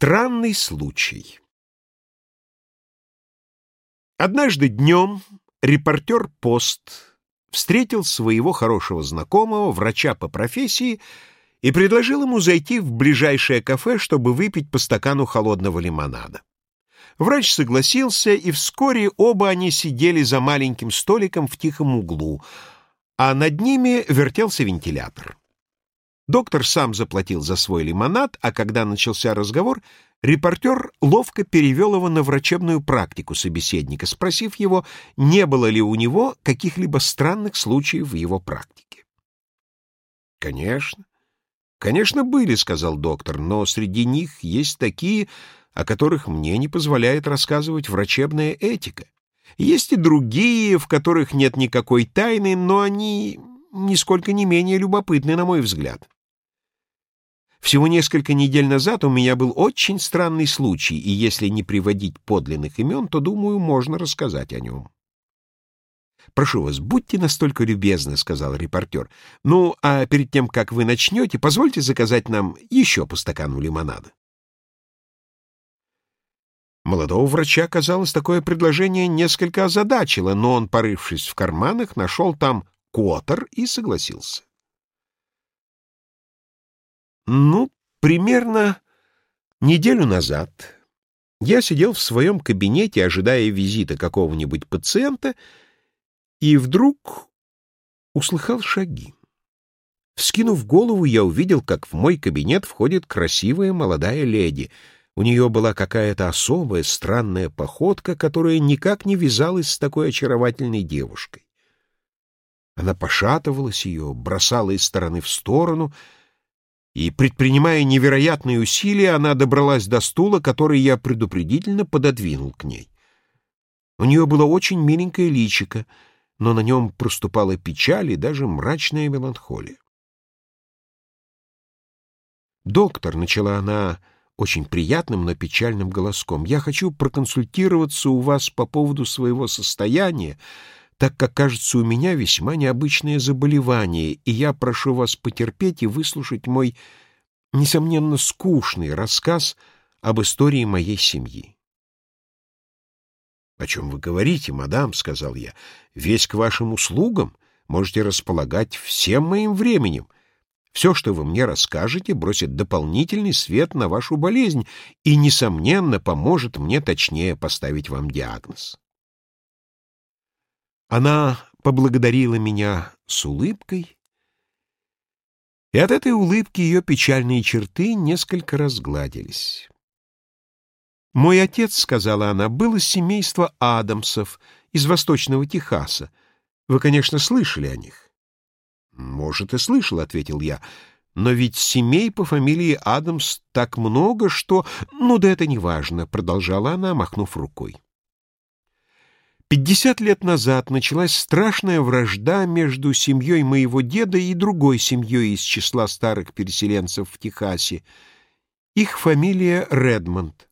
Странный случай. Однажды днем репортер «Пост» встретил своего хорошего знакомого, врача по профессии, и предложил ему зайти в ближайшее кафе, чтобы выпить по стакану холодного лимонада. Врач согласился, и вскоре оба они сидели за маленьким столиком в тихом углу, а над ними вертелся вентилятор. Доктор сам заплатил за свой лимонад, а когда начался разговор, репортер ловко перевел его на врачебную практику собеседника, спросив его, не было ли у него каких-либо странных случаев в его практике. «Конечно. Конечно, были», — сказал доктор, «но среди них есть такие, о которых мне не позволяет рассказывать врачебная этика. Есть и другие, в которых нет никакой тайны, но они нисколько не менее любопытны, на мой взгляд». Всего несколько недель назад у меня был очень странный случай, и если не приводить подлинных имен, то, думаю, можно рассказать о нем. «Прошу вас, будьте настолько любезны», — сказал репортер. «Ну, а перед тем, как вы начнете, позвольте заказать нам еще по стакану лимонада». Молодого врача, казалось, такое предложение несколько озадачило, но он, порывшись в карманах, нашел там котор и согласился. Ну, примерно неделю назад я сидел в своем кабинете, ожидая визита какого-нибудь пациента, и вдруг услыхал шаги. Вскинув голову, я увидел, как в мой кабинет входит красивая молодая леди. У нее была какая-то особая, странная походка, которая никак не вязалась с такой очаровательной девушкой. Она пошатывалась ее, бросала из стороны в сторону — и, предпринимая невероятные усилия, она добралась до стула, который я предупредительно пододвинул к ней. У нее было очень миленькое личико, но на нем проступала печаль и даже мрачная меланхолия. «Доктор», — начала она очень приятным, но печальным голоском, — «я хочу проконсультироваться у вас по поводу своего состояния, так как, кажется, у меня весьма необычное заболевание, и я прошу вас потерпеть и выслушать мой, несомненно, скучный рассказ об истории моей семьи. — О чем вы говорите, мадам? — сказал я. — Весь к вашим услугам. Можете располагать всем моим временем. Все, что вы мне расскажете, бросит дополнительный свет на вашу болезнь и, несомненно, поможет мне точнее поставить вам диагноз. Она поблагодарила меня с улыбкой, и от этой улыбки ее печальные черты несколько разгладились. «Мой отец, — сказала она, — был из семейства Адамсов из Восточного Техаса. Вы, конечно, слышали о них». «Может, и слышал, — ответил я, — но ведь семей по фамилии Адамс так много, что... Ну да это не важно, — продолжала она, махнув рукой. Пятьдесят лет назад началась страшная вражда между семьей моего деда и другой семьей из числа старых переселенцев в Техасе. Их фамилия Редмонд.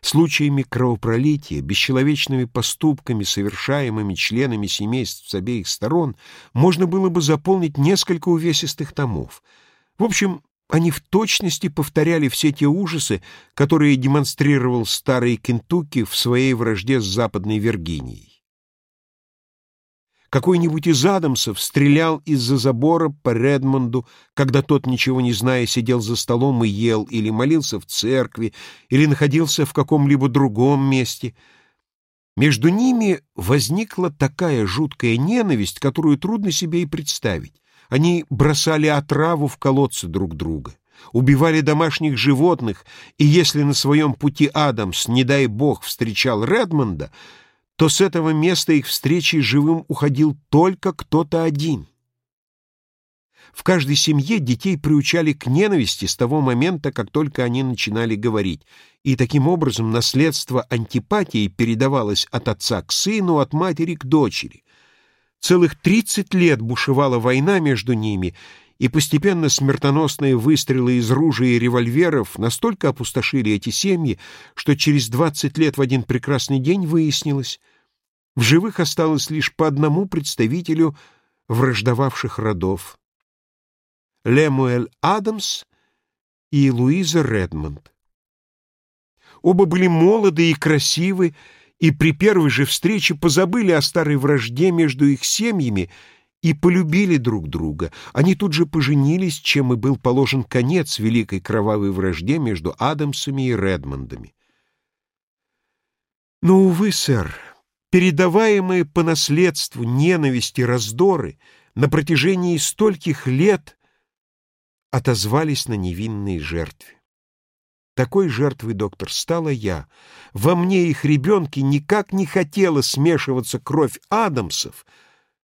Случаями кровопролития, бесчеловечными поступками, совершаемыми членами семейств с обеих сторон, можно было бы заполнить несколько увесистых томов. В общем, они в точности повторяли все те ужасы, которые демонстрировал старый Кентукки в своей вражде с Западной Виргинией. Какой-нибудь из Адамсов стрелял из-за забора по Редмонду, когда тот, ничего не зная, сидел за столом и ел, или молился в церкви, или находился в каком-либо другом месте. Между ними возникла такая жуткая ненависть, которую трудно себе и представить. Они бросали отраву в колодцы друг друга, убивали домашних животных, и если на своем пути Адамс, не дай бог, встречал Редмонда, то с этого места их встречи живым уходил только кто-то один. В каждой семье детей приучали к ненависти с того момента, как только они начинали говорить, и таким образом наследство антипатии передавалось от отца к сыну, от матери к дочери. Целых тридцать лет бушевала война между ними, и постепенно смертоносные выстрелы из ружей и револьверов настолько опустошили эти семьи, что через двадцать лет в один прекрасный день выяснилось, в живых осталось лишь по одному представителю враждовавших родов — Лемуэль Адамс и Луиза Редмонд. Оба были молоды и красивы, и при первой же встрече позабыли о старой вражде между их семьями и полюбили друг друга. Они тут же поженились, чем и был положен конец великой кровавой вражде между Адамсами и Редмондами. Но, увы, сэр, передаваемые по наследству ненависти, раздоры на протяжении стольких лет отозвались на невинные жертвы. Такой жертвой, доктор, стала я. Во мне их ребенки никак не хотела смешиваться кровь Адамсов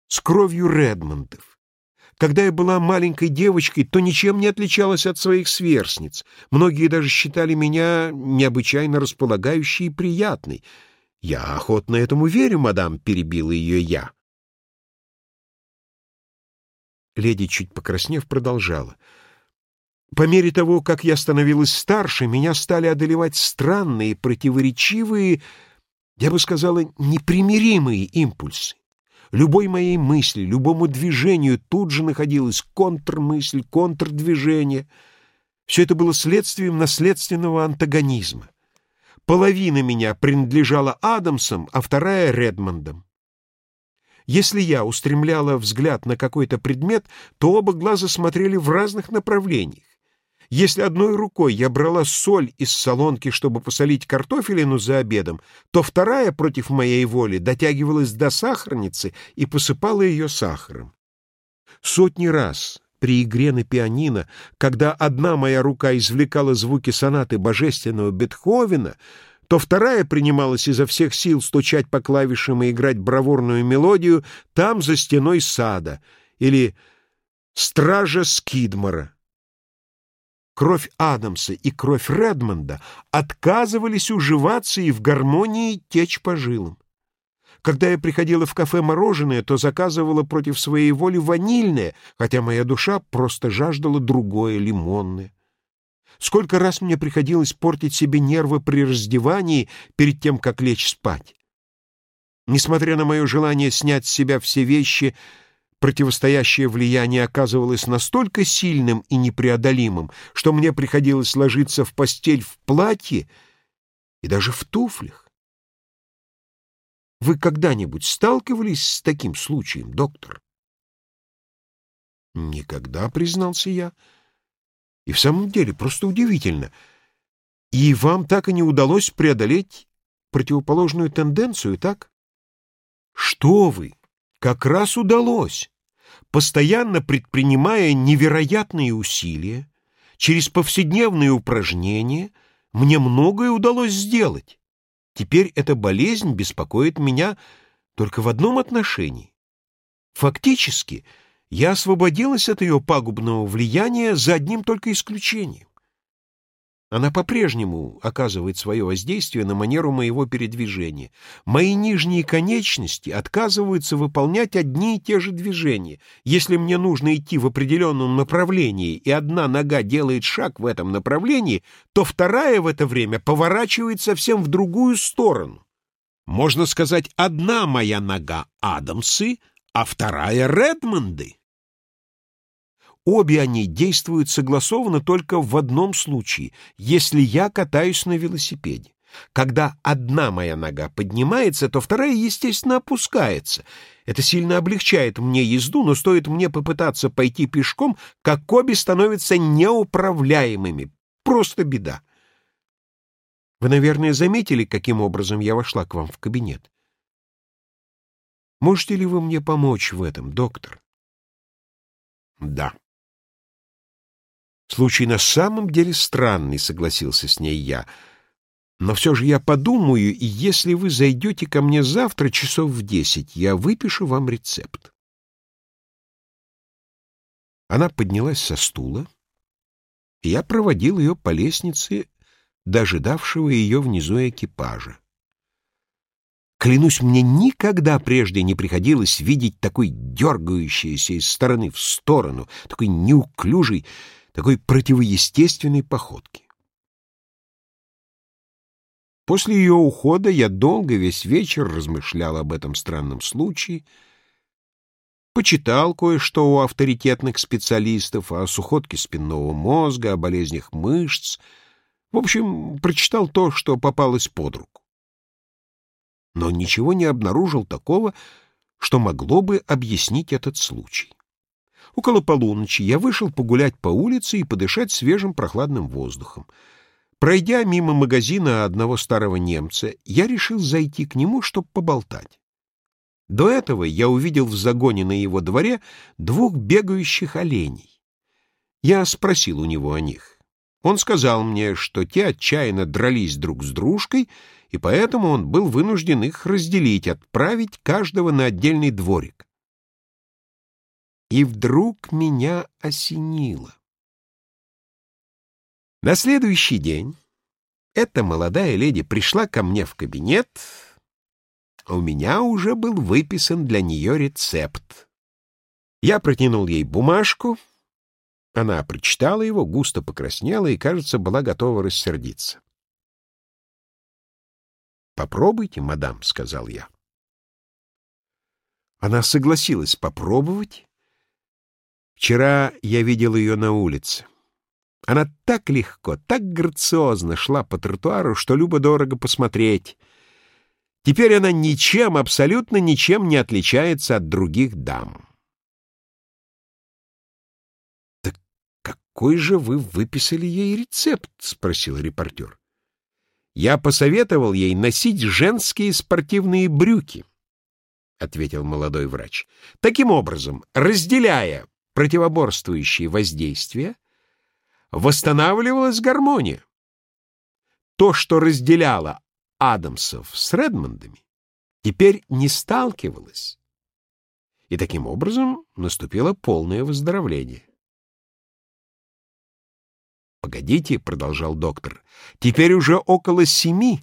с кровью Редмондов. Когда я была маленькой девочкой, то ничем не отличалась от своих сверстниц. Многие даже считали меня необычайно располагающей и приятной. «Я охотно этому верю, мадам», — перебила ее я. Леди, чуть покраснев, продолжала — по мере того, как я становилась старше, меня стали одолевать странные, противоречивые, я бы сказала, непримиримые импульсы. Любой моей мысли, любому движению тут же находилась контрмысль, контрдвижение. Все это было следствием наследственного антагонизма. Половина меня принадлежала Адамсам, а вторая — Редмондам. Если я устремляла взгляд на какой-то предмет, то оба глаза смотрели в разных направлениях. Если одной рукой я брала соль из солонки, чтобы посолить картофелину за обедом, то вторая против моей воли дотягивалась до сахарницы и посыпала ее сахаром. Сотни раз при игре на пианино, когда одна моя рука извлекала звуки сонаты божественного Бетховена, то вторая принималась изо всех сил стучать по клавишам и играть бравурную мелодию там, за стеной сада, или «Стража Скидмора». Кровь Адамса и кровь Редмонда отказывались уживаться и в гармонии течь по жилам. Когда я приходила в кафе мороженое, то заказывала против своей воли ванильное, хотя моя душа просто жаждала другое, лимонное. Сколько раз мне приходилось портить себе нервы при раздевании перед тем, как лечь спать. Несмотря на мое желание снять с себя все вещи, противостоящее влияние оказывалось настолько сильным и непреодолимым, что мне приходилось ложиться в постель в платье и даже в туфлях. Вы когда-нибудь сталкивались с таким случаем, доктор? Никогда, признался я. И в самом деле просто удивительно. И вам так и не удалось преодолеть противоположную тенденцию, так? Что вы? Как раз удалось. Постоянно предпринимая невероятные усилия, через повседневные упражнения, мне многое удалось сделать. Теперь эта болезнь беспокоит меня только в одном отношении. Фактически, я освободилась от ее пагубного влияния за одним только исключением. Она по-прежнему оказывает свое воздействие на манеру моего передвижения. Мои нижние конечности отказываются выполнять одни и те же движения. Если мне нужно идти в определенном направлении, и одна нога делает шаг в этом направлении, то вторая в это время поворачивает совсем в другую сторону. Можно сказать, одна моя нога — Адамсы, а вторая — Редмонды. Обе они действуют согласованно только в одном случае, если я катаюсь на велосипеде. Когда одна моя нога поднимается, то вторая, естественно, опускается. Это сильно облегчает мне езду, но стоит мне попытаться пойти пешком, как обе становятся неуправляемыми. Просто беда. Вы, наверное, заметили, каким образом я вошла к вам в кабинет. Можете ли вы мне помочь в этом, доктор? Да. Случай на самом деле странный, согласился с ней я. Но все же я подумаю, и если вы зайдете ко мне завтра часов в десять, я выпишу вам рецепт. Она поднялась со стула, и я проводил ее по лестнице, дожидавшего ее внизу экипажа. Клянусь, мне никогда прежде не приходилось видеть такой дергающейся из стороны в сторону, такой неуклюжий, такой противоестественной походки. После ее ухода я долго весь вечер размышлял об этом странном случае, почитал кое-что у авторитетных специалистов о сухотке спинного мозга, о болезнях мышц, В общем, прочитал то, что попалось под руку. Но ничего не обнаружил такого, что могло бы объяснить этот случай. Около полуночи я вышел погулять по улице и подышать свежим прохладным воздухом. Пройдя мимо магазина одного старого немца, я решил зайти к нему, чтобы поболтать. До этого я увидел в загоне на его дворе двух бегающих оленей. Я спросил у него о них. Он сказал мне, что те отчаянно дрались друг с дружкой, и поэтому он был вынужден их разделить, отправить каждого на отдельный дворик. И вдруг меня осенило. На следующий день эта молодая леди пришла ко мне в кабинет, у меня уже был выписан для нее рецепт. Я протянул ей бумажку, она прочитала его, густо покраснела и, кажется, была готова рассердиться. «Попробуйте, мадам», — сказал я. Она согласилась попробовать. Вчера я видел ее на улице. Она так легко, так грациозно шла по тротуару, что любо-дорого посмотреть. Теперь она ничем, абсолютно ничем не отличается от других дам. «Так какой же вы выписали ей рецепт?» — спросил репортер. «Я посоветовал ей носить женские спортивные брюки», — ответил молодой врач. «Таким образом, разделяя противоборствующие воздействия, восстанавливалась гармония. То, что разделяло Адамсов с Редмондами, теперь не сталкивалось. И таким образом наступило полное выздоровление. «Погодите», — продолжал доктор, — «теперь уже около семи,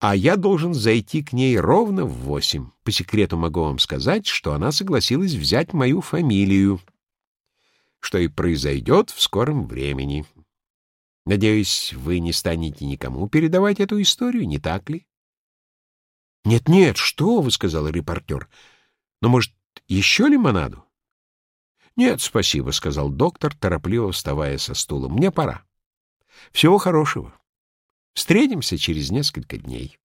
а я должен зайти к ней ровно в восемь. По секрету могу вам сказать, что она согласилась взять мою фамилию» что и произойдет в скором времени. Надеюсь, вы не станете никому передавать эту историю, не так ли? «Нет, — Нет-нет, что вы, — сказал репортер. — Но, может, еще лимонаду? — Нет, спасибо, — сказал доктор, торопливо вставая со стула. — Мне пора. Всего хорошего. Встретимся через несколько дней.